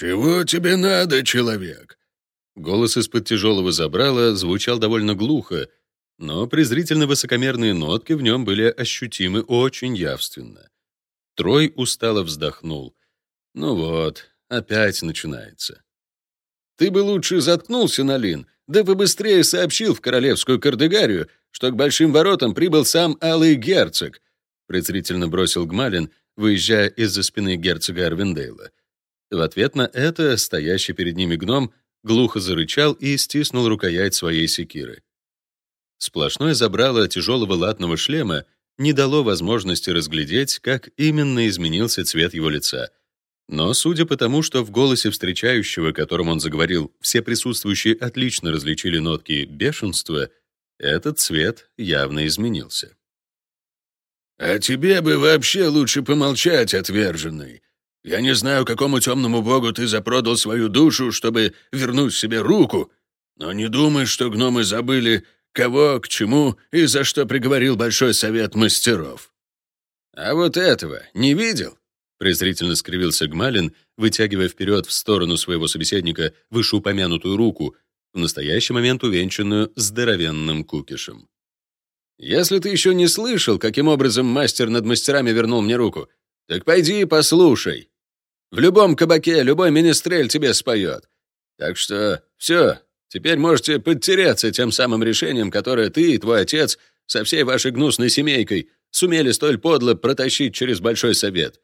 «Чего тебе надо, человек?» Голос из-под тяжелого забрала звучал довольно глухо, но презрительно-высокомерные нотки в нем были ощутимы очень явственно. Трой устало вздохнул. «Ну вот, опять начинается». «Ты бы лучше заткнулся, Налин, да побыстрее сообщил в королевскую кардегарию, что к большим воротам прибыл сам Алый Герцог», презрительно бросил Гмалин, выезжая из-за спины герцога Арвиндейла. В ответ на это стоящий перед ними гном глухо зарычал и стиснул рукоять своей секиры. Сплошное забрало тяжелого латного шлема не дало возможности разглядеть, как именно изменился цвет его лица. Но судя по тому, что в голосе встречающего, которым он заговорил, все присутствующие отлично различили нотки бешенства, этот цвет явно изменился. «А тебе бы вообще лучше помолчать, отверженный. Я не знаю, какому темному богу ты запродал свою душу, чтобы вернуть себе руку, но не думай, что гномы забыли, кого, к чему и за что приговорил Большой Совет Мастеров». «А вот этого не видел?» презрительно скривился Гмалин, вытягивая вперед в сторону своего собеседника вышеупомянутую руку, в настоящий момент увенчанную здоровенным кукишем. «Если ты еще не слышал, каким образом мастер над мастерами вернул мне руку, так пойди и послушай. В любом кабаке любой министрель тебе споет. Так что все, теперь можете подтереться тем самым решением, которое ты и твой отец со всей вашей гнусной семейкой сумели столь подло протащить через Большой Совет.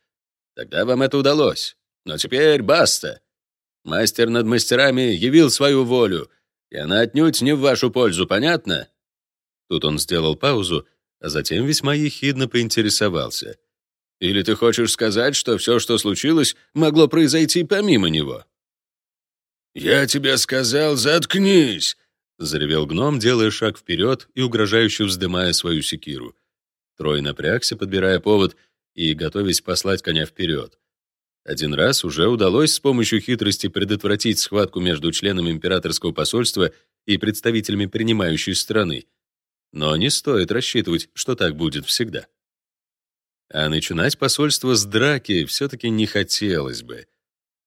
Тогда вам это удалось. Но теперь баста. Мастер над мастерами явил свою волю, и она отнюдь не в вашу пользу, понятно?» Тут он сделал паузу, а затем весьма ехидно поинтересовался. «Или ты хочешь сказать, что все, что случилось, могло произойти помимо него?» «Я тебе сказал, заткнись!» — заревел гном, делая шаг вперед и угрожающе вздымая свою секиру. Трой напрягся, подбирая повод и готовясь послать коня вперед. Один раз уже удалось с помощью хитрости предотвратить схватку между членами императорского посольства и представителями принимающей страны. Но не стоит рассчитывать, что так будет всегда. А начинать посольство с драки все-таки не хотелось бы.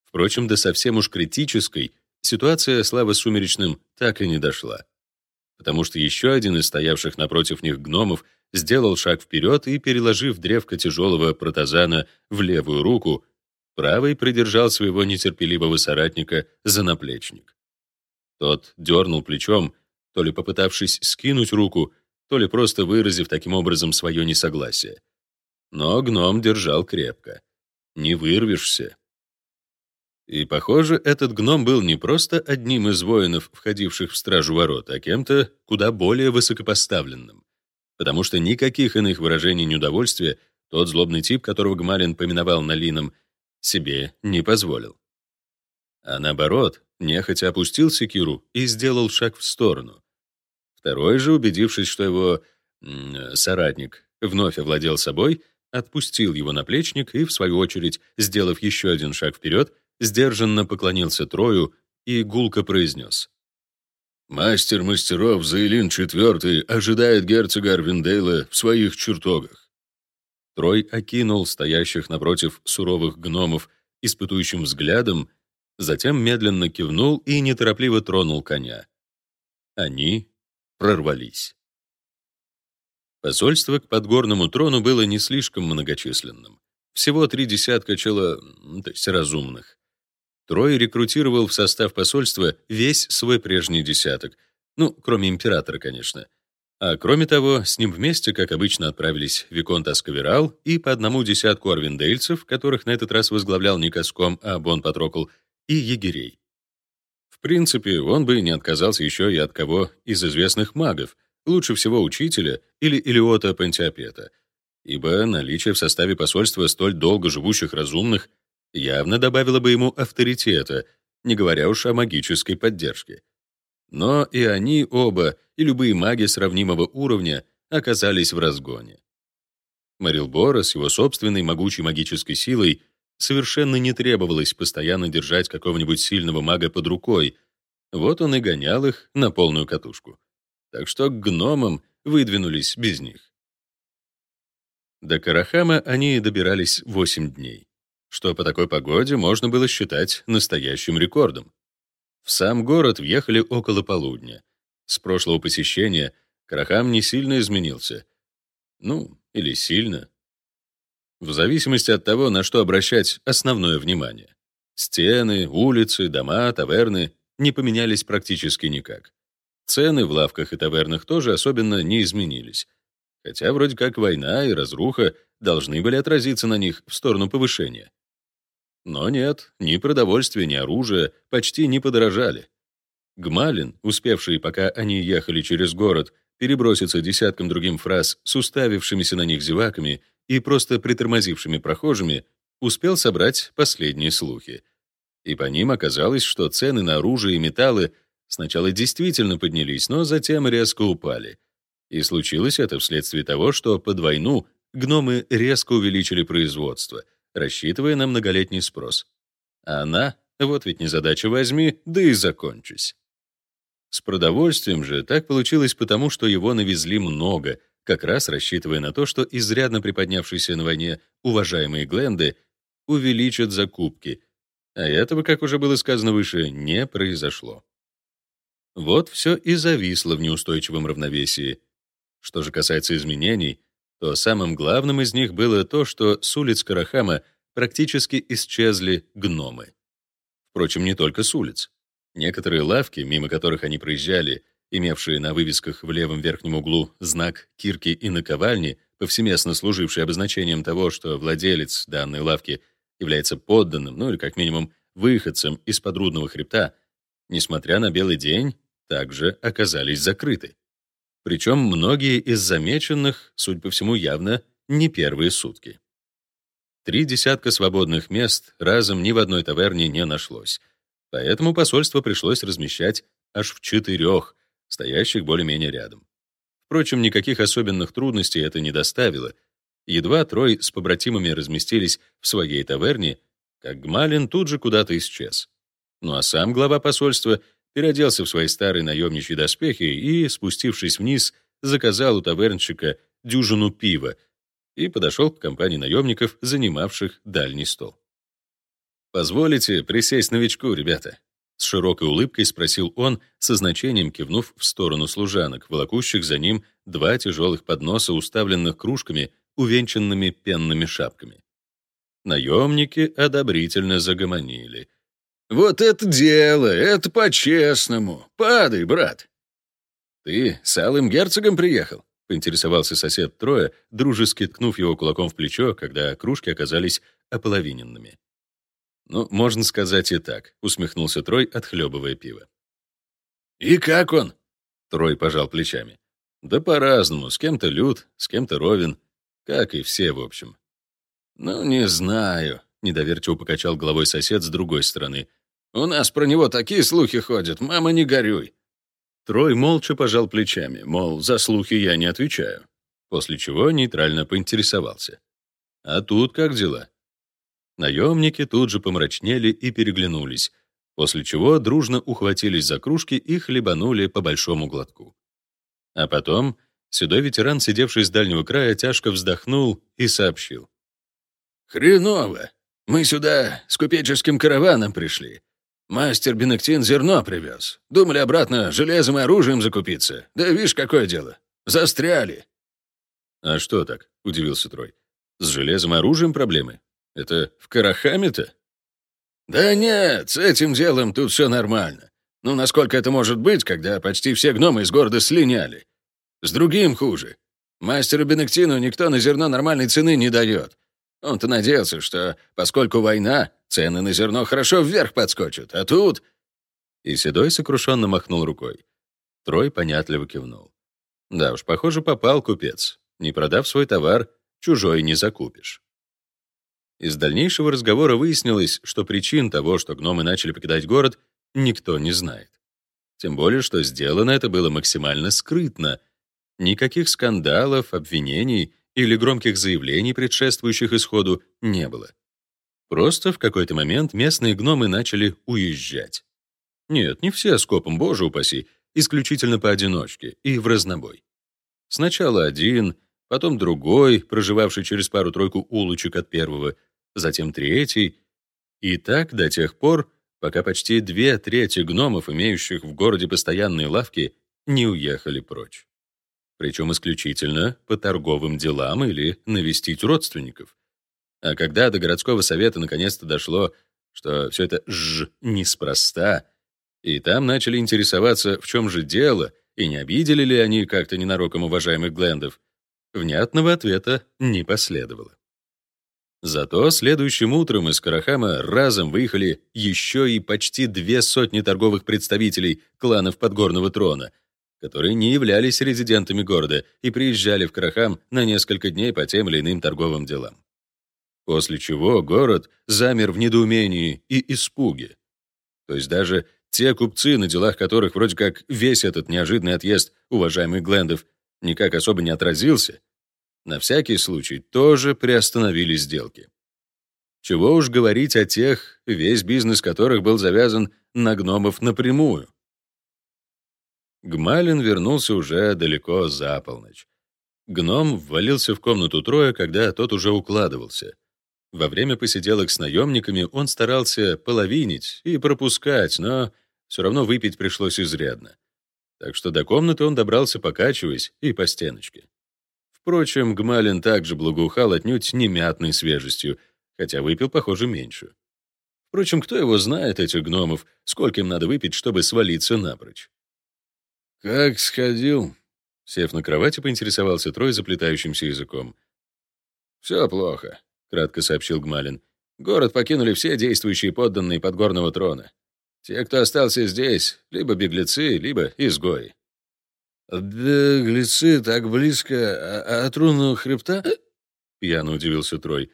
Впрочем, до совсем уж критической ситуация слава сумеречным так и не дошла. Потому что еще один из стоявших напротив них гномов сделал шаг вперед и, переложив древко тяжелого протазана в левую руку, правой придержал своего нетерпеливого соратника за наплечник. Тот дернул плечом, то ли попытавшись скинуть руку, то ли просто выразив таким образом свое несогласие. Но гном держал крепко. Не вырвешься. И, похоже, этот гном был не просто одним из воинов, входивших в стражу ворот, а кем-то куда более высокопоставленным потому что никаких иных выражений неудовольствия тот злобный тип, которого Гмалин поминовал Налином, себе не позволил. А наоборот, нехотя опустил секиру и сделал шаг в сторону. Второй же, убедившись, что его соратник вновь овладел собой, отпустил его наплечник и, в свою очередь, сделав еще один шаг вперед, сдержанно поклонился Трою и гулко произнес. Мастер мастеров Заилин IV ожидает герцога Арвиндейла в своих чертогах. Трой окинул стоящих напротив суровых гномов испытующим взглядом, затем медленно кивнул и неторопливо тронул коня. Они прорвались. Посольство к подгорному трону было не слишком многочисленным. Всего три десятка чело, то есть разумных. Трой рекрутировал в состав посольства весь свой прежний десяток, ну, кроме императора, конечно. А кроме того, с ним вместе, как обычно, отправились Виконт Асковерал и по одному десятку арвиндейльцев, которых на этот раз возглавлял не Коском, а Бон Патрокл, и егерей. В принципе, он бы не отказался еще и от кого из известных магов, лучше всего учителя или Илиота Пантиопета, ибо наличие в составе посольства столь долго живущих разумных явно добавило бы ему авторитета, не говоря уж о магической поддержке. Но и они оба, и любые маги сравнимого уровня, оказались в разгоне. Марилбора с его собственной могучей магической силой совершенно не требовалось постоянно держать какого-нибудь сильного мага под рукой, вот он и гонял их на полную катушку. Так что к гномам выдвинулись без них. До Карахама они добирались 8 дней. что по такой погоде можно было считать настоящим рекордом. В сам город въехали около полудня. С прошлого посещения Карахам не сильно изменился. Ну, или сильно. В зависимости от того, на что обращать основное внимание. Стены, улицы, дома, таверны не поменялись практически никак. Цены в лавках и тавернах тоже особенно не изменились. Хотя вроде как война и разруха должны были отразиться на них в сторону повышения. Но нет, ни продовольствие, ни оружие почти не подорожали. Гмалин, успевший, пока они ехали через город, переброситься десятком другим фраз с уставившимися на них зеваками и просто притормозившими прохожими, успел собрать последние слухи. И по ним оказалось, что цены на оружие и металлы сначала действительно поднялись, но затем резко упали. И случилось это вследствие того, что под войну гномы резко увеличили производство, рассчитывая на многолетний спрос. А она, вот ведь незадача возьми, да и закончись. С продовольствием же так получилось потому, что его навезли много, как раз рассчитывая на то, что изрядно приподнявшиеся на войне уважаемые Гленды увеличат закупки, а этого, как уже было сказано выше, не произошло. Вот все и зависло в неустойчивом равновесии. Что же касается изменений, то самым главным из них было то, что с улиц Карахама практически исчезли гномы. Впрочем, не только с улиц. Некоторые лавки, мимо которых они проезжали, имевшие на вывесках в левом верхнем углу знак кирки и наковальни, повсеместно служивший обозначением того, что владелец данной лавки является подданным, ну или как минимум выходцем из подрудного хребта, несмотря на белый день, также оказались закрыты. Причем многие из замеченных, судя по всему, явно не первые сутки. Три десятка свободных мест разом ни в одной таверне не нашлось, поэтому посольство пришлось размещать аж в четырех, стоящих более-менее рядом. Впрочем, никаких особенных трудностей это не доставило. Едва Трой с побратимами разместились в своей таверне, как Гмалин тут же куда-то исчез. Ну а сам глава посольства переоделся в свои старые наемничьи доспехи и, спустившись вниз, заказал у тавернчика дюжину пива и подошел к компании наемников, занимавших дальний стол. «Позволите присесть новичку, ребята?» С широкой улыбкой спросил он, со значением кивнув в сторону служанок, волокущих за ним два тяжелых подноса, уставленных кружками, увенчанными пенными шапками. Наемники одобрительно загомонили — «Вот это дело! Это по-честному! Падай, брат!» «Ты с алым герцогом приехал?» — поинтересовался сосед Троя, дружески ткнув его кулаком в плечо, когда кружки оказались ополовиненными. «Ну, можно сказать и так», — усмехнулся Трой, отхлебывая пиво. «И как он?» — Трой пожал плечами. «Да по-разному. С кем-то лют, с кем-то ровен. Как и все, в общем». «Ну, не знаю», — недоверчиво покачал головой сосед с другой стороны. У нас про него такие слухи ходят, мама, не горюй». Трой молча пожал плечами, мол, за слухи я не отвечаю, после чего нейтрально поинтересовался. «А тут как дела?» Наемники тут же помрачнели и переглянулись, после чего дружно ухватились за кружки и хлебанули по большому глотку. А потом седой ветеран, сидевший с дальнего края, тяжко вздохнул и сообщил. «Хреново! Мы сюда с купеческим караваном пришли. Мастер Бенектин зерно привез. Думали обратно железом и оружием закупиться. Да видишь, какое дело. Застряли. А что так? Удивился Трой. С железом и оружием проблемы? Это в Карахаме-то? Да нет, с этим делом тут все нормально. Ну, насколько это может быть, когда почти все гномы из города слиняли? С другим хуже. Мастеру Бенектину никто на зерно нормальной цены не дает. Он-то надеялся, что, поскольку война, цены на зерно хорошо вверх подскочат, а тут...» И Седой сокрушенно махнул рукой. Трой понятливо кивнул. «Да уж, похоже, попал купец. Не продав свой товар, чужой не закупишь». Из дальнейшего разговора выяснилось, что причин того, что гномы начали покидать город, никто не знает. Тем более, что сделано это было максимально скрытно. Никаких скандалов, обвинений или громких заявлений, предшествующих исходу, не было. Просто в какой-то момент местные гномы начали уезжать. Нет, не все скопом, боже упаси, исключительно поодиночке и в разнобой. Сначала один, потом другой, проживавший через пару-тройку улочек от первого, затем третий. И так до тех пор, пока почти две трети гномов, имеющих в городе постоянные лавки, не уехали прочь. Причем исключительно по торговым делам или навестить родственников. А когда до городского совета наконец-то дошло, что все это «ж» неспроста, и там начали интересоваться, в чем же дело, и не обидели ли они как-то ненароком уважаемых Глендов, внятного ответа не последовало. Зато следующим утром из Карахама разом выехали еще и почти две сотни торговых представителей кланов Подгорного трона, которые не являлись резидентами города и приезжали в Карахам на несколько дней по тем или иным торговым делам. После чего город замер в недоумении и испуге. То есть даже те купцы, на делах которых вроде как весь этот неожиданный отъезд уважаемых Глендов никак особо не отразился, на всякий случай тоже приостановили сделки. Чего уж говорить о тех, весь бизнес которых был завязан на гномов напрямую. Гмалин вернулся уже далеко за полночь. Гном ввалился в комнату Троя, когда тот уже укладывался. Во время посиделок с наемниками он старался половинить и пропускать, но все равно выпить пришлось изрядно. Так что до комнаты он добрался, покачиваясь, и по стеночке. Впрочем, Гмалин также благоухал отнюдь не мятной свежестью, хотя выпил, похоже, меньше. Впрочем, кто его знает, этих гномов, сколько им надо выпить, чтобы свалиться напрочь. «Как сходил?» Сев на кровати, поинтересовался Трой заплетающимся языком. «Все плохо», — кратко сообщил Гмалин. «Город покинули все действующие подданные подгорного трона. Те, кто остался здесь, либо беглецы, либо изгои». «Беглецы так близко а, от рунного хребта?» — пьяно удивился Трой.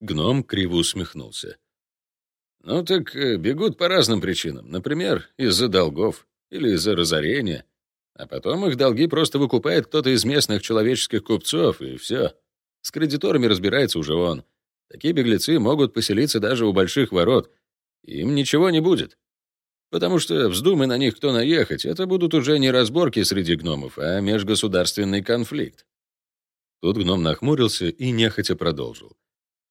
Гном криво усмехнулся. «Ну так э, бегут по разным причинам. Например, из-за долгов или из-за разорения. А потом их долги просто выкупает кто-то из местных человеческих купцов, и все. С кредиторами разбирается уже он. Такие беглецы могут поселиться даже у больших ворот. Им ничего не будет. Потому что вздумай на них кто наехать, это будут уже не разборки среди гномов, а межгосударственный конфликт. Тут гном нахмурился и нехотя продолжил.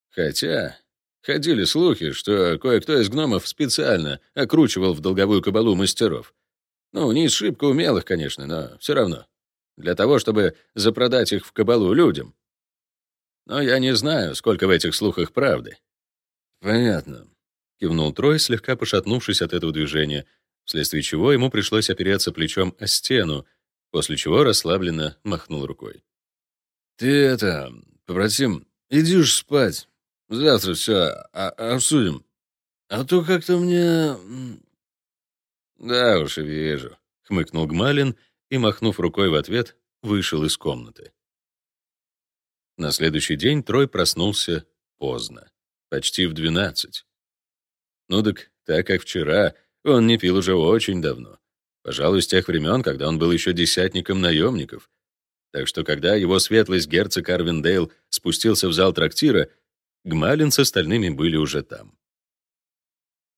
Хотя ходили слухи, что кое-кто из гномов специально окручивал в долговую кабалу мастеров. Ну, не шибко умелых, конечно, но все равно. Для того, чтобы запродать их в кабалу людям. Но я не знаю, сколько в этих слухах правды. Понятно кивнул Трой, слегка пошатнувшись от этого движения, вследствие чего ему пришлось опереться плечом о стену, после чего расслабленно махнул рукой. «Ты это, побратим, иди уж спать. Завтра все обсудим. А то как-то мне...» «Да уж, вижу», — хмыкнул Гмалин и, махнув рукой в ответ, вышел из комнаты. На следующий день Трой проснулся поздно, почти в двенадцать. Ну так, так как вчера, он не пил уже очень давно. Пожалуй, с тех времен, когда он был еще десятником наемников. Так что, когда его светлость герцог Арвиндейл спустился в зал трактира, Гмалин с остальными были уже там.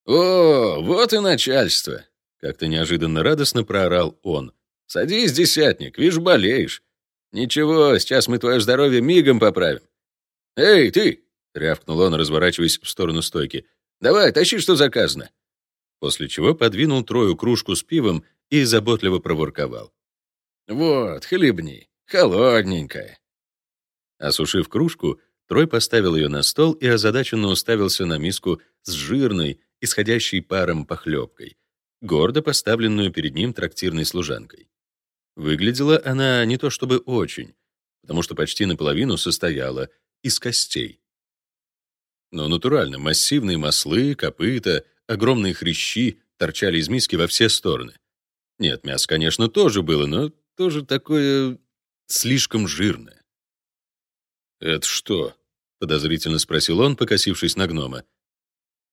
«О, вот и начальство!» — как-то неожиданно радостно проорал он. «Садись, десятник, вижу, болеешь. Ничего, сейчас мы твое здоровье мигом поправим. Эй, ты!» — рявкнул он, разворачиваясь в сторону стойки. Давай, тащи, что заказано». После чего подвинул Трою кружку с пивом и заботливо проворковал. «Вот, хлебни, холодненькая». Осушив кружку, Трой поставил ее на стол и озадаченно уставился на миску с жирной, исходящей паром похлебкой, гордо поставленную перед ним трактирной служанкой. Выглядела она не то чтобы очень, потому что почти наполовину состояла из костей. Но натурально массивные маслы, копыта, огромные хрящи торчали из миски во все стороны. Нет, мясо, конечно, тоже было, но тоже такое слишком жирное. «Это что?» — подозрительно спросил он, покосившись на гнома.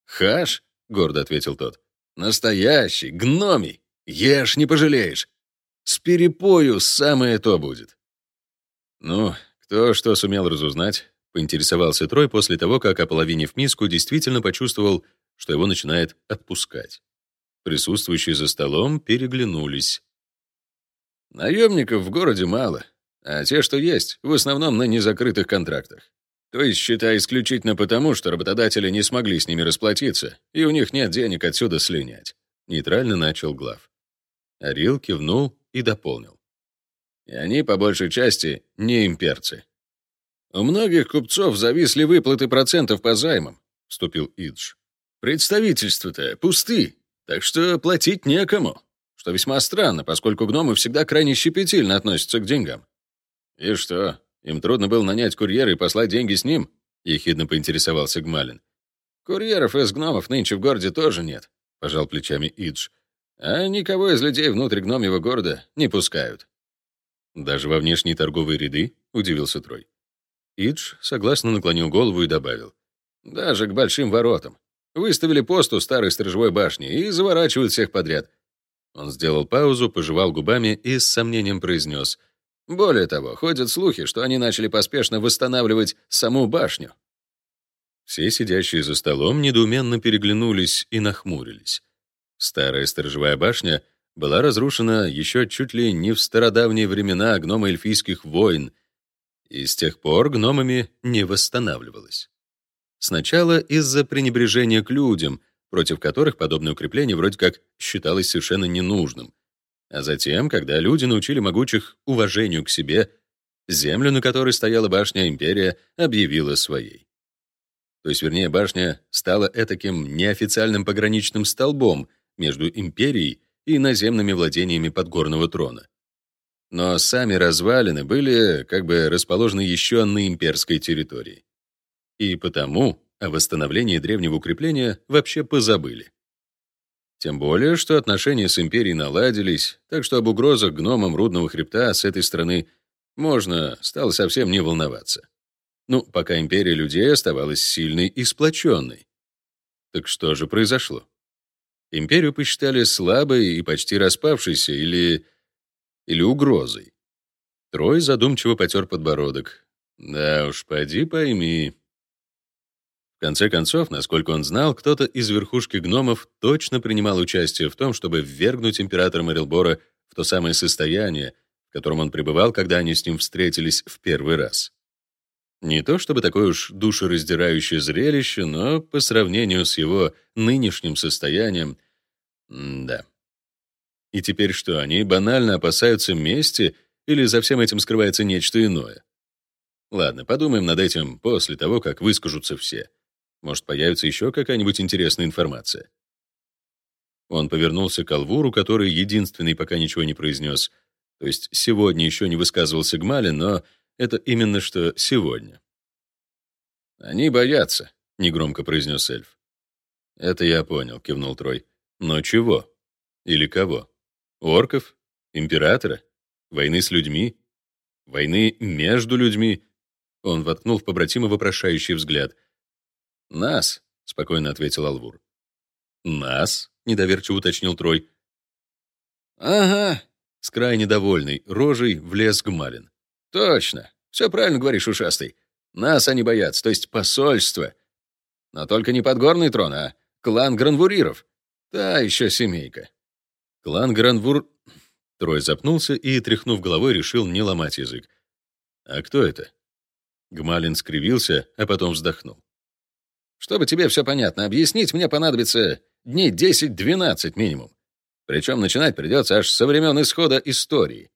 «Хаш?» — гордо ответил тот. «Настоящий, гномий. Ешь, не пожалеешь. С перепою самое то будет». Ну, кто что сумел разузнать, Поинтересовался Трой после того, как, ополовинив миску, действительно почувствовал, что его начинает отпускать. Присутствующие за столом переглянулись. Наемников в городе мало, а те, что есть, в основном на незакрытых контрактах. То есть, считай, исключительно потому, что работодатели не смогли с ними расплатиться, и у них нет денег отсюда слинять. Нейтрально начал глав. Арил кивнул и дополнил. И они, по большей части, не имперцы. У многих купцов зависли выплаты процентов по займам, вступил Идж. Представительства-то пусты, так что платить некому, что весьма странно, поскольку гномы всегда крайне щепетильно относятся к деньгам. И что, им трудно было нанять курьера и послать деньги с ним? Ехидно поинтересовался Гмалин. Курьеров из гномов нынче в городе тоже нет, пожал плечами Идж. А никого из людей внутрь гномьего города не пускают. Даже во внешние торговые ряды? Удивился Трой. Идж согласно наклонил голову и добавил. Даже к большим воротам. Выставили пост у старой сторожевой башни и заворачивают всех подряд. Он сделал паузу, пожевал губами и с сомнением произнес. Более того, ходят слухи, что они начали поспешно восстанавливать саму башню. Все сидящие за столом недоуменно переглянулись и нахмурились. Старая сторожевая башня была разрушена еще чуть ли не в стародавние времена гномо-эльфийских войн, и с тех пор гномами не восстанавливалась. Сначала из-за пренебрежения к людям, против которых подобное укрепление вроде как считалось совершенно ненужным. А затем, когда люди научили могучих уважению к себе, землю, на которой стояла башня империя, объявила своей. То есть, вернее, башня стала этаким неофициальным пограничным столбом между империей и наземными владениями подгорного трона. Но сами развалины были как бы расположены еще на имперской территории и потому о восстановлении древнего укрепления вообще позабыли. Тем более, что отношения с империей наладились, так что об угрозах гномам Рудного хребта с этой стороны можно стало совсем не волноваться. Ну, пока империя людей оставалась сильной и сплоченной. Так что же произошло? Империю посчитали слабой и почти распавшейся или... или угрозой. Трой задумчиво потер подбородок. Да уж, поди пойми конце концов, насколько он знал, кто-то из верхушки гномов точно принимал участие в том, чтобы ввергнуть императора Мэрилбора в то самое состояние, в котором он пребывал, когда они с ним встретились в первый раз. Не то чтобы такое уж душераздирающее зрелище, но по сравнению с его нынешним состоянием, да. И теперь что, они банально опасаются мести или за всем этим скрывается нечто иное? Ладно, подумаем над этим после того, как выскажутся все. Может, появится еще какая-нибудь интересная информация. Он повернулся к Алвуру, который единственный пока ничего не произнес. То есть сегодня еще не высказывался Гмалин, но это именно что сегодня. «Они боятся», — негромко произнес эльф. «Это я понял», — кивнул Трой. «Но чего? Или кого? Орков? Императора? Войны с людьми? Войны между людьми?» Он воткнул в побратима вопрошающий взгляд. «Нас», — спокойно ответил Алвур. «Нас?» — недоверчиво уточнил Трой. «Ага», — с крайне довольной рожей влез Гмалин. «Точно. Все правильно говоришь, ушастый. Нас они боятся, то есть посольство. Но только не подгорный трон, а клан Гранвуриров. Та еще семейка». «Клан Гранвур...» Трой запнулся и, тряхнув головой, решил не ломать язык. «А кто это?» Гмалин скривился, а потом вздохнул. Чтобы тебе все понятно объяснить, мне понадобится дней 10-12 минимум. Причем начинать придется аж со времен исхода истории.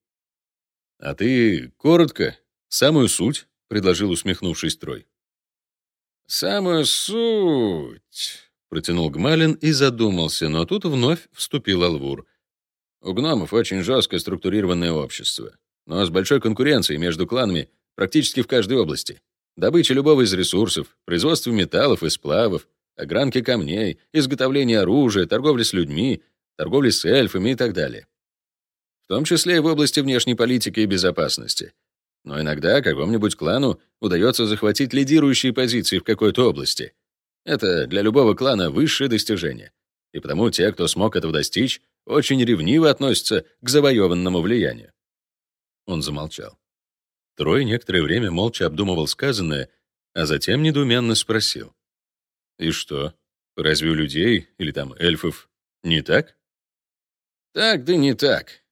А ты коротко, самую суть, предложил усмехнувшись Трой. Самую суть, протянул Гмалин и задумался, но тут вновь вступил Алвур. У гномов очень жестко структурированное общество, но с большой конкуренцией между кланами практически в каждой области. Добыча любого из ресурсов, производство металлов и сплавов, огранки камней, изготовление оружия, торговля с людьми, торговля с эльфами и так далее. В том числе и в области внешней политики и безопасности. Но иногда какому-нибудь клану удается захватить лидирующие позиции в какой-то области. Это для любого клана высшее достижение. И потому те, кто смог этого достичь, очень ревниво относятся к завоеванному влиянию. Он замолчал. Трой некоторое время молча обдумывал сказанное, а затем недоуменно спросил. «И что, разве у людей или там эльфов не так?» «Так да не так».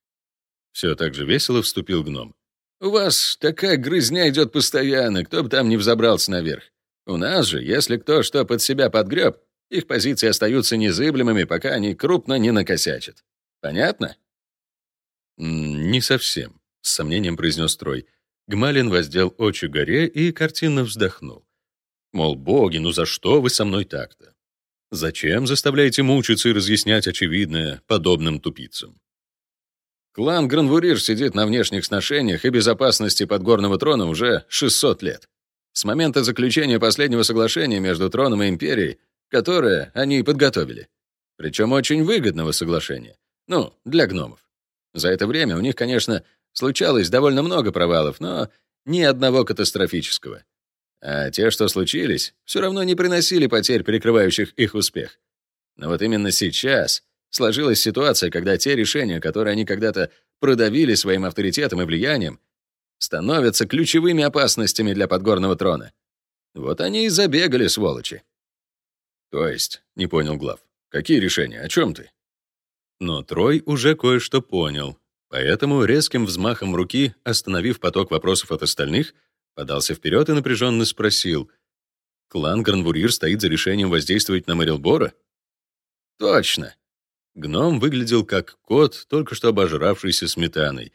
Все так же весело вступил гном. У вас такая грызня идет постоянно, кто бы там ни взобрался наверх. У нас же, если кто что под себя подгреб, их позиции остаются незыблемыми, пока они крупно не накосячат. Понятно? «Не совсем», — с сомнением произнес Трой. Гмалин воздел очи горе и картинно вздохнул. Мол, боги, ну за что вы со мной так-то? Зачем заставляете мучиться и разъяснять очевидное подобным тупицам? Клан Гранвурир сидит на внешних сношениях и безопасности подгорного трона уже 600 лет. С момента заключения последнего соглашения между троном и империей, которое они подготовили. Причем очень выгодного соглашения. Ну, для гномов. За это время у них, конечно, случалось довольно много провалов, но ни одного катастрофического. А те, что случились, все равно не приносили потерь, перекрывающих их успех. Но вот именно сейчас сложилась ситуация, когда те решения, которые они когда-то продавили своим авторитетом и влиянием, становятся ключевыми опасностями для подгорного трона. Вот они и забегали, сволочи. То есть, не понял Глав, какие решения, о чем ты? Но Трой уже кое-что понял, поэтому резким взмахом руки, остановив поток вопросов от остальных, подался вперед и напряженно спросил, «Клан Гранвурир стоит за решением воздействовать на Мэрилбора?» «Точно». Гном выглядел как кот, только что обожравшийся сметаной.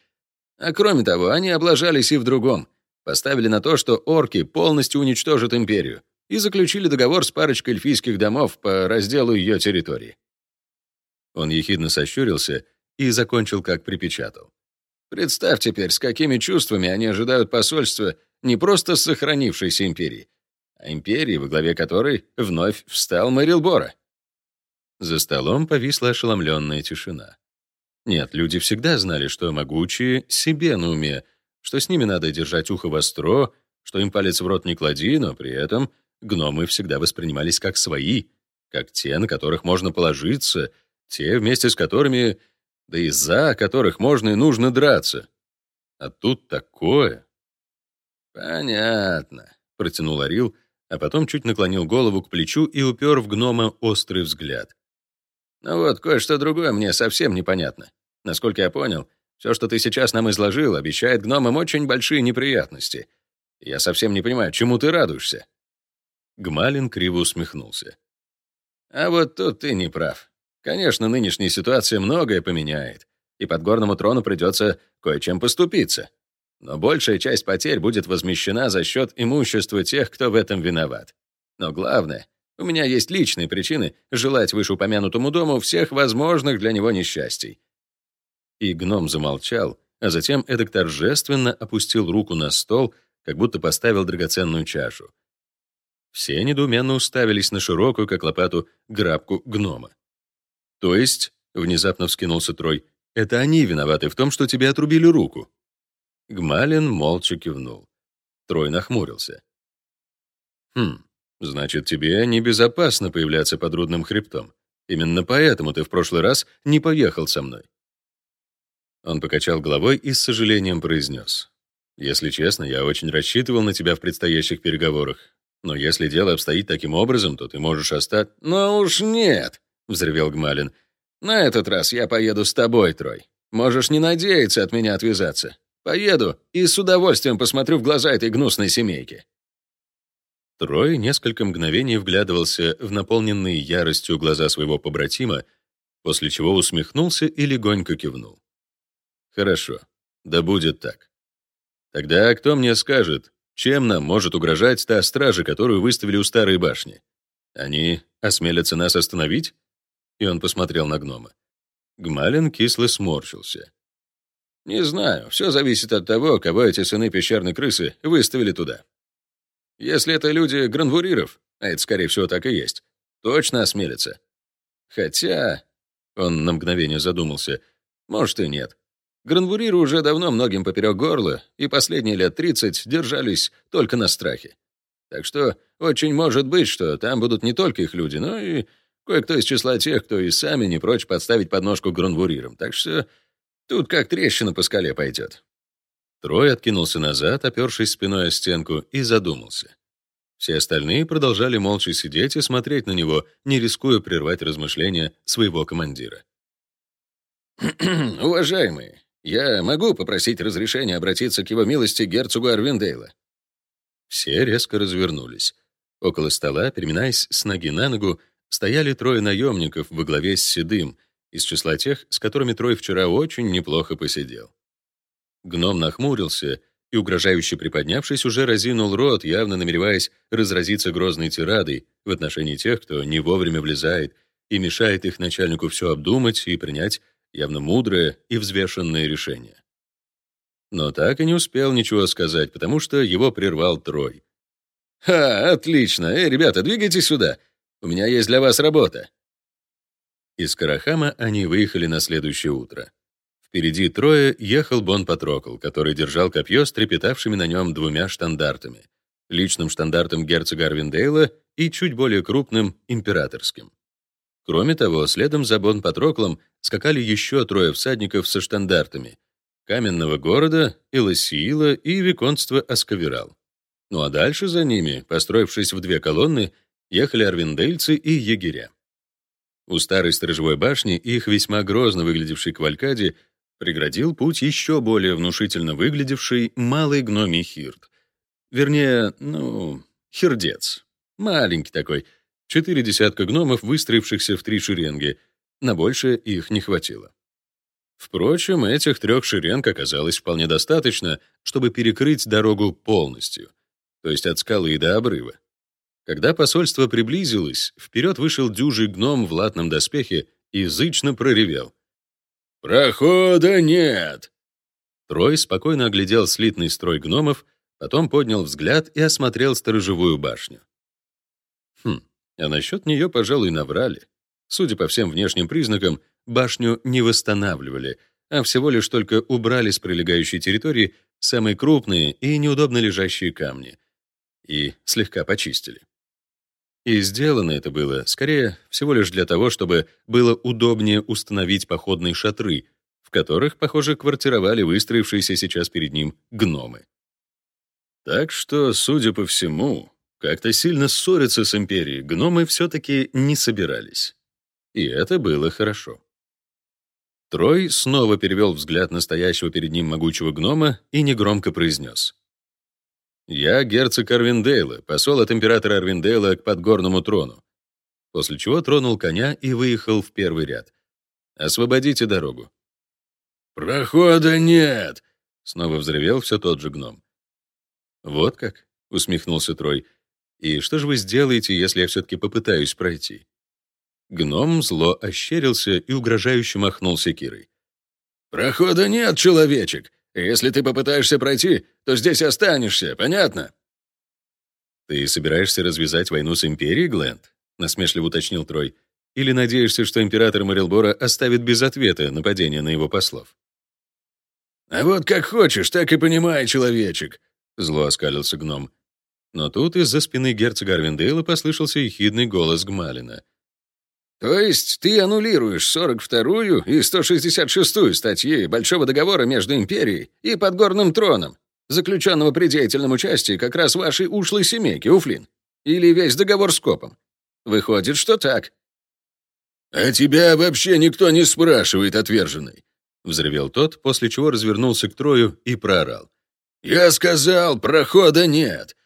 А кроме того, они облажались и в другом. Поставили на то, что орки полностью уничтожат империю, и заключили договор с парочкой эльфийских домов по разделу ее территории. Он ехидно сощурился и закончил, как припечатал. Представь теперь, с какими чувствами они ожидают посольства не просто сохранившейся империи, а империи, во главе которой вновь встал Мэрилбора. За столом повисла ошеломленная тишина. Нет, люди всегда знали, что могучие себе на уме, что с ними надо держать ухо востро, что им палец в рот не клади, но при этом гномы всегда воспринимались как свои, как те, на которых можно положиться, те, вместе с которыми, да и за которых можно и нужно драться. А тут такое. Понятно, протянул Арил, а потом чуть наклонил голову к плечу и упер в гнома острый взгляд. Ну вот, кое-что другое мне совсем непонятно. Насколько я понял, все, что ты сейчас нам изложил, обещает гномам очень большие неприятности. Я совсем не понимаю, чему ты радуешься. Гмалин криво усмехнулся. А вот тут ты не прав. Конечно, нынешняя ситуация многое поменяет, и подгорному трону придется кое-чем поступиться. Но большая часть потерь будет возмещена за счет имущества тех, кто в этом виноват. Но главное, у меня есть личные причины желать вышеупомянутому дому всех возможных для него несчастий. И гном замолчал, а затем эдак торжественно опустил руку на стол, как будто поставил драгоценную чашу. Все недоуменно уставились на широкую, как лопату, грабку гнома. То есть, внезапно вскинулся Трой, это они виноваты в том, что тебе отрубили руку. Гмалин молча кивнул. Трой нахмурился. Хм, значит, тебе небезопасно появляться под рудным хребтом. Именно поэтому ты в прошлый раз не поехал со мной. Он покачал головой и с сожалением произнес. «Если честно, я очень рассчитывал на тебя в предстоящих переговорах. Но если дело обстоит таким образом, то ты можешь остаться...» «Ну уж нет!» Взревел Гмалин. «На этот раз я поеду с тобой, Трой. Можешь не надеяться от меня отвязаться. Поеду и с удовольствием посмотрю в глаза этой гнусной семейки». Трой несколько мгновений вглядывался в наполненные яростью глаза своего побратима, после чего усмехнулся и легонько кивнул. «Хорошо, да будет так. Тогда кто мне скажет, чем нам может угрожать та стража, которую выставили у старой башни? Они осмелятся нас остановить?» И он посмотрел на гнома. Гмалин кисло сморщился. «Не знаю, все зависит от того, кого эти сыны пещерной крысы выставили туда. Если это люди гранвуриров, а это, скорее всего, так и есть, точно осмелятся. Хотя...» Он на мгновение задумался. «Может, и нет. Гранвуриры уже давно многим поперек горла, и последние лет 30 держались только на страхе. Так что очень может быть, что там будут не только их люди, но и Кое-кто из числа тех, кто и сами не прочь подставить подножку гронвурирам, так что тут как трещина по скале пойдет. Трой откинулся назад, опершись спиной о стенку, и задумался. Все остальные продолжали молча сидеть и смотреть на него, не рискуя прервать размышления своего командира. «Уважаемые, Я могу попросить разрешения обратиться к его милости герцогу Арвиндейла». Все резко развернулись. Около стола, переминаясь с ноги на ногу, стояли трое наемников во главе с Седым, из числа тех, с которыми Трой вчера очень неплохо посидел. Гном нахмурился и, угрожающе приподнявшись, уже разинул рот, явно намереваясь разразиться грозной тирадой в отношении тех, кто не вовремя влезает и мешает их начальнику все обдумать и принять явно мудрое и взвешенное решение. Но так и не успел ничего сказать, потому что его прервал Трой. «Ха, отлично! Эй, ребята, двигайтесь сюда! У меня есть для вас работа!» Из Карахама они выехали на следующее утро. Впереди трое ехал Бон Патрокл, который держал копье с трепетавшими на нем двумя штандартами — личным штандартом герцога Арвиндейла и чуть более крупным — императорским. Кроме того, следом за Бон Патроклом скакали еще трое всадников со штандартами — Каменного города, Илосиила и Виконтства Асковирал. Ну а дальше за ними, построившись в две колонны, ехали арвиндейцы и егеря. У старой сторожевой башни их весьма грозно выглядевший квалькаде преградил путь еще более внушительно выглядевший малый гномий хирт. Вернее, ну, хирдец. Маленький такой. Четыре десятка гномов, выстроившихся в три шеренги. На больше их не хватило. Впрочем, этих трех шеренг оказалось вполне достаточно, чтобы перекрыть дорогу полностью, то есть от скалы до обрыва. Когда посольство приблизилось, вперед вышел дюжий гном в латном доспехе и зычно проревел. «Прохода нет!» Трой спокойно оглядел слитный строй гномов, потом поднял взгляд и осмотрел сторожевую башню. Хм, а насчет нее, пожалуй, наврали. Судя по всем внешним признакам, башню не восстанавливали, а всего лишь только убрали с прилегающей территории самые крупные и неудобно лежащие камни и слегка почистили. И сделано это было, скорее, всего лишь для того, чтобы было удобнее установить походные шатры, в которых, похоже, квартировали выстроившиеся сейчас перед ним гномы. Так что, судя по всему, как-то сильно ссориться с империей гномы все-таки не собирались. И это было хорошо. Трой снова перевел взгляд настоящего перед ним могучего гнома и негромко произнес. «Я герцог Арвиндейла, посол от императора Арвиндейла к подгорному трону». После чего тронул коня и выехал в первый ряд. «Освободите дорогу». «Прохода нет!» — снова взревел все тот же гном. «Вот как?» — усмехнулся Трой. «И что же вы сделаете, если я все-таки попытаюсь пройти?» Гном зло ощерился и угрожающе махнул секирой. «Прохода нет, человечек! Если ты попытаешься пройти, то здесь останешься, понятно?» «Ты собираешься развязать войну с Империей, Глент?» — насмешливо уточнил Трой. «Или надеешься, что император Морилбора оставит без ответа нападение на его послов?» «А вот как хочешь, так и понимай, человечек», — зло оскалился гном. Но тут из-за спины герцога Арвиндейла послышался ехидный голос Гмалина. То есть ты аннулируешь 42-ю и 166-ю статьи Большого договора между Империей и Подгорным троном, заключенного при деятельном участии как раз вашей ушлой семейки, Уфлин? Или весь договор с копом? Выходит, что так. «А тебя вообще никто не спрашивает, отверженный!» — взревел тот, после чего развернулся к Трою и проорал. «Я сказал, прохода нет.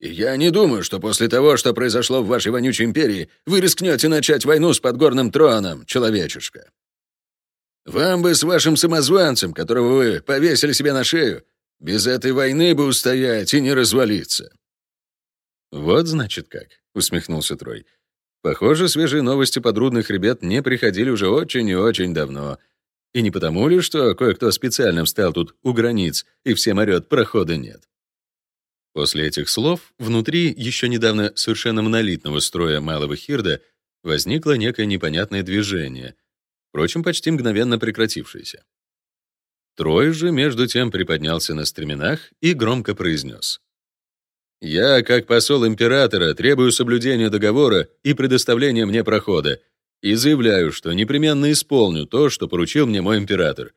Я не думаю, что после того, что произошло в вашей вонючей империи, вы рискнете начать войну с подгорным троном, человечушка. Вам бы с вашим самозванцем, которого вы повесили себе на шею, без этой войны бы устоять и не развалиться». «Вот, значит, как», — усмехнулся Трой. «Похоже, свежие новости подрудных ребят не приходили уже очень и очень давно. И не потому ли, что кое-кто специально встал тут у границ и всем орёт, прохода нет?» После этих слов внутри еще недавно совершенно монолитного строя Малого Хирда возникло некое непонятное движение, впрочем, почти мгновенно прекратившееся. Трой же, между тем, приподнялся на стременах и громко произнес. «Я, как посол императора, требую соблюдения договора и предоставления мне прохода, и заявляю, что непременно исполню то, что поручил мне мой император,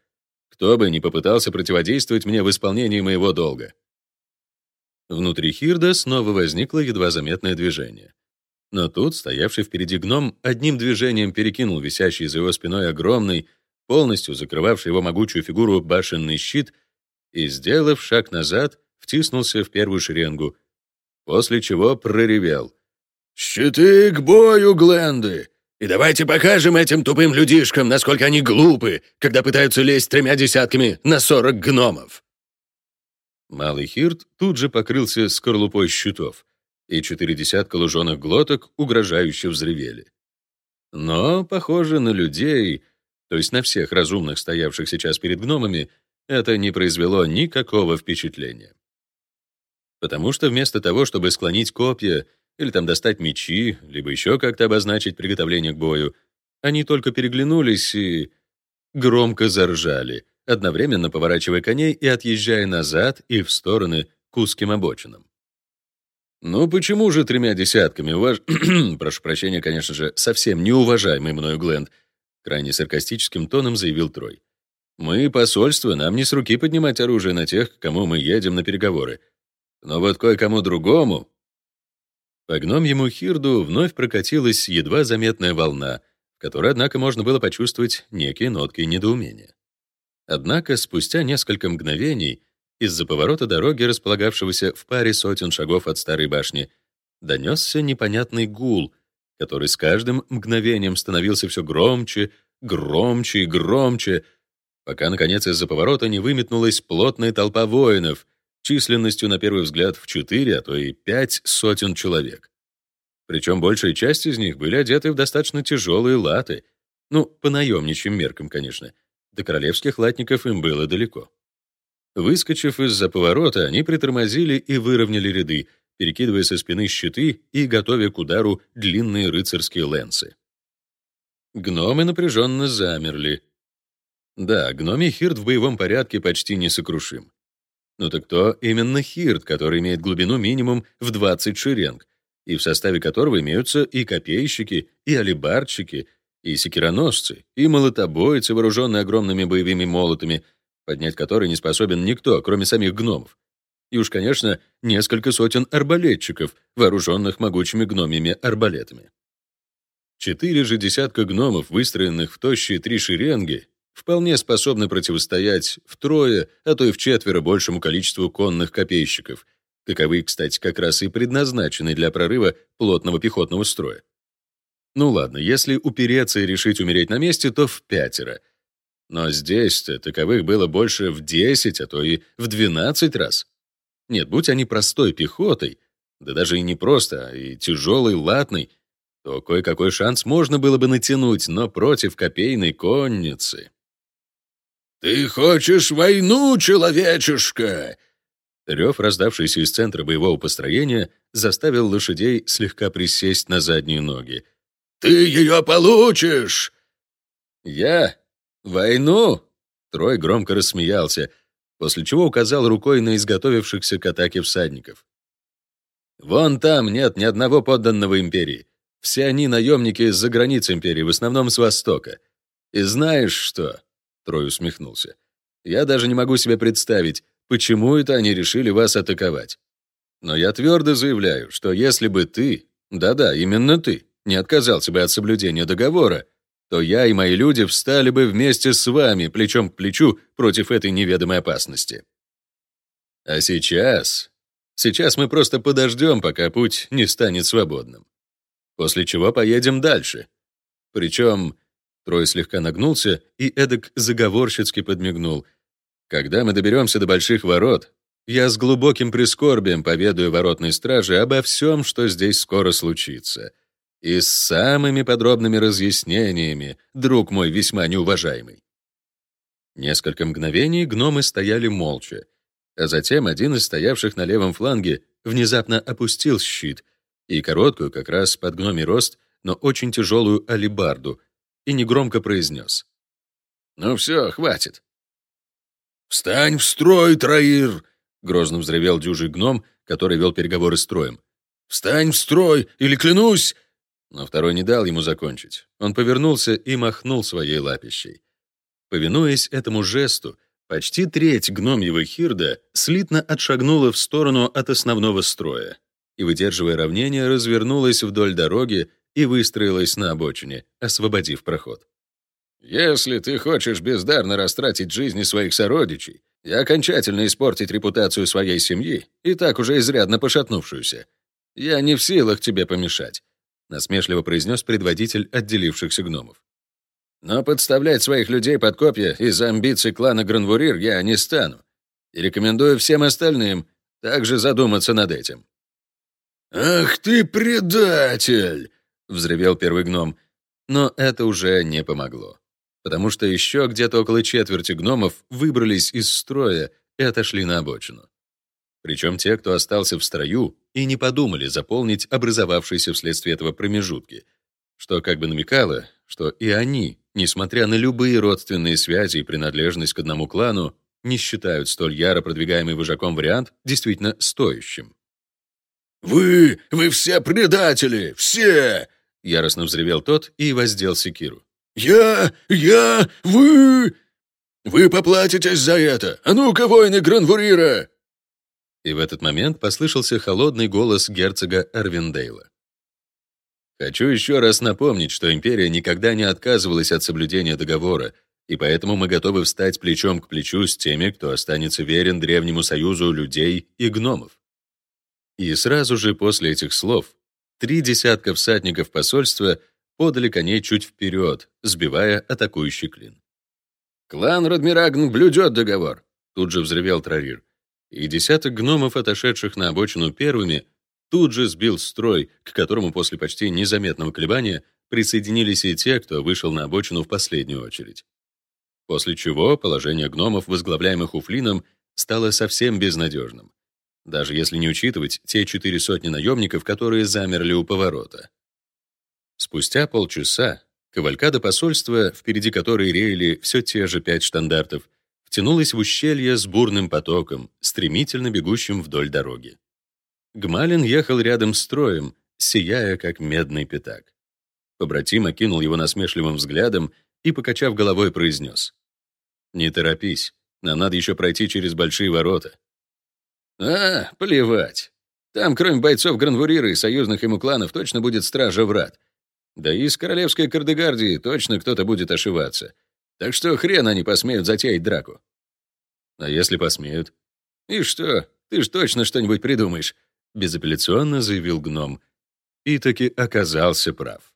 кто бы ни попытался противодействовать мне в исполнении моего долга». Внутри Хирда снова возникло едва заметное движение. Но тут стоявший впереди гном одним движением перекинул висящий за его спиной огромный, полностью закрывавший его могучую фигуру башенный щит, и, сделав шаг назад, втиснулся в первую шеренгу, после чего проревел. «Щиты к бою, Гленды! И давайте покажем этим тупым людишкам, насколько они глупы, когда пытаются лезть тремя десятками на сорок гномов!» Малый Хирт тут же покрылся скорлупой щитов, и четыре десятка луженых глоток угрожающе взревели. Но, похоже, на людей, то есть на всех разумных, стоявших сейчас перед гномами, это не произвело никакого впечатления. Потому что вместо того, чтобы склонить копья или там достать мечи, либо еще как-то обозначить приготовление к бою, они только переглянулись и громко заржали, одновременно поворачивая коней и отъезжая назад и в стороны к узким обочинам. «Ну почему же тремя десятками, уваж... прошу прощения, конечно же, совсем неуважаемый мною Гленд», крайне саркастическим тоном заявил Трой. «Мы, посольство, нам не с руки поднимать оружие на тех, к кому мы едем на переговоры. Но вот кое-кому другому...» По гномьему Хирду вновь прокатилась едва заметная волна, в которой, однако, можно было почувствовать некие нотки недоумения. Однако спустя несколько мгновений из-за поворота дороги, располагавшегося в паре сотен шагов от старой башни, донесся непонятный гул, который с каждым мгновением становился все громче, громче и громче, пока, наконец, из-за поворота не выметнулась плотная толпа воинов, численностью, на первый взгляд, в четыре, а то и пять сотен человек. Причем большая часть из них были одеты в достаточно тяжелые латы, ну, по наемничьим меркам, конечно. До королевских латников им было далеко. Выскочив из-за поворота, они притормозили и выровняли ряды, перекидывая со спины щиты и готовя к удару длинные рыцарские лэнсы. Гномы напряженно замерли. Да, гномий хирт в боевом порядке почти несокрушим. Ну так кто именно хирт, который имеет глубину минимум в 20 шеренг, и в составе которого имеются и копейщики, и алибарщики, и секироносцы, и молотобойцы, вооруженные огромными боевыми молотами, поднять который не способен никто, кроме самих гномов. И уж, конечно, несколько сотен арбалетчиков, вооруженных могучими гномьими арбалетами. Четыре же десятка гномов, выстроенных в тощие три шеренги, вполне способны противостоять втрое, а то и в четверо большему количеству конных копейщиков, каковы, кстати, как раз и предназначены для прорыва плотного пехотного строя. Ну ладно, если упереться и решить умереть на месте, то в пятеро — но здесь-то таковых было больше в 10, а то и в 12 раз. Нет, будь они простой пехотой, да даже и не просто, а и тяжелой латной, то кое-какой шанс можно было бы натянуть, но против копейной конницы. «Ты хочешь войну, человечишка?» Рев, раздавшийся из центра боевого построения, заставил лошадей слегка присесть на задние ноги. «Ты ее получишь!» «Я «Войну!» Трой громко рассмеялся, после чего указал рукой на изготовившихся к атаке всадников. «Вон там нет ни одного подданного империи. Все они наемники из-за границ империи, в основном с востока. И знаешь что?» Трой усмехнулся. «Я даже не могу себе представить, почему это они решили вас атаковать. Но я твердо заявляю, что если бы ты, да-да, именно ты, не отказался бы от соблюдения договора, то я и мои люди встали бы вместе с вами, плечом к плечу, против этой неведомой опасности. А сейчас... Сейчас мы просто подождем, пока путь не станет свободным. После чего поедем дальше. Причем Трой слегка нагнулся и эдак заговорщицки подмигнул. Когда мы доберемся до больших ворот, я с глубоким прискорбием поведаю воротной страже обо всем, что здесь скоро случится — и с самыми подробными разъяснениями, друг мой весьма неуважаемый. Несколько мгновений гномы стояли молча, а затем один из стоявших на левом фланге внезапно опустил щит и короткую, как раз под гномий рост, но очень тяжелую алибарду, и негромко произнес. «Ну все, хватит». «Встань в строй, Троир!» — грозно взревел дюжий гном, который вел переговоры с троем. «Встань в строй, или, клянусь, но второй не дал ему закончить. Он повернулся и махнул своей лапищей. Повинуясь этому жесту, почти треть гномьего хирда слитно отшагнула в сторону от основного строя и, выдерживая равнение, развернулась вдоль дороги и выстроилась на обочине, освободив проход. Если ты хочешь бездарно растратить жизни своих сородичей и окончательно испортить репутацию своей семьи, и так уже изрядно пошатнувшуюся, я не в силах тебе помешать», — насмешливо произнес предводитель отделившихся гномов. «Но подставлять своих людей под копья из-за амбиций клана Гранвурир я не стану, и рекомендую всем остальным также задуматься над этим». «Ах ты предатель!» — взревел первый гном. Но это уже не помогло, потому что еще где-то около четверти гномов выбрались из строя и отошли на обочину. Причем те, кто остался в строю, и не подумали заполнить образовавшиеся вследствие этого промежутки, что как бы намекало, что и они, несмотря на любые родственные связи и принадлежность к одному клану, не считают столь яро продвигаемый вожаком вариант действительно стоящим. «Вы, вы все предатели, все!» — яростно взревел тот и воздел секиру. «Я, я, вы! Вы поплатитесь за это! А ну-ка, воины Гранвурира!» И в этот момент послышался холодный голос герцога Арвиндейла. «Хочу еще раз напомнить, что империя никогда не отказывалась от соблюдения договора, и поэтому мы готовы встать плечом к плечу с теми, кто останется верен древнему союзу людей и гномов. И сразу же после этих слов три десятка всадников посольства подали коней чуть вперед, сбивая атакующий клин. «Клан Радмирагн блюдет договор», — тут же взревел Трарир. И десяток гномов, отошедших на обочину первыми, тут же сбил строй, к которому после почти незаметного колебания присоединились и те, кто вышел на обочину в последнюю очередь. После чего положение гномов, возглавляемых Уфлином, стало совсем безнадежным даже если не учитывать те четыре сотни наемников, которые замерли у поворота. Спустя полчаса кавалькада посольства, впереди которой реяли все те же пять штандартов, втянулась в ущелье с бурным потоком, стремительно бегущим вдоль дороги. Гмалин ехал рядом с строем, сияя, как медный пятак. Побратим окинул его насмешливым взглядом и, покачав головой, произнес. «Не торопись, нам надо еще пройти через большие ворота. А, плевать. Там, кроме бойцов Гранвурира и союзных ему кланов, точно будет стража врат. Да и из королевской кардегардии точно кто-то будет ошиваться. Так что хрен они посмеют затеять драку. А если посмеют? И что? Ты ж точно что-нибудь придумаешь, безапелляционно заявил гном. И таки оказался прав.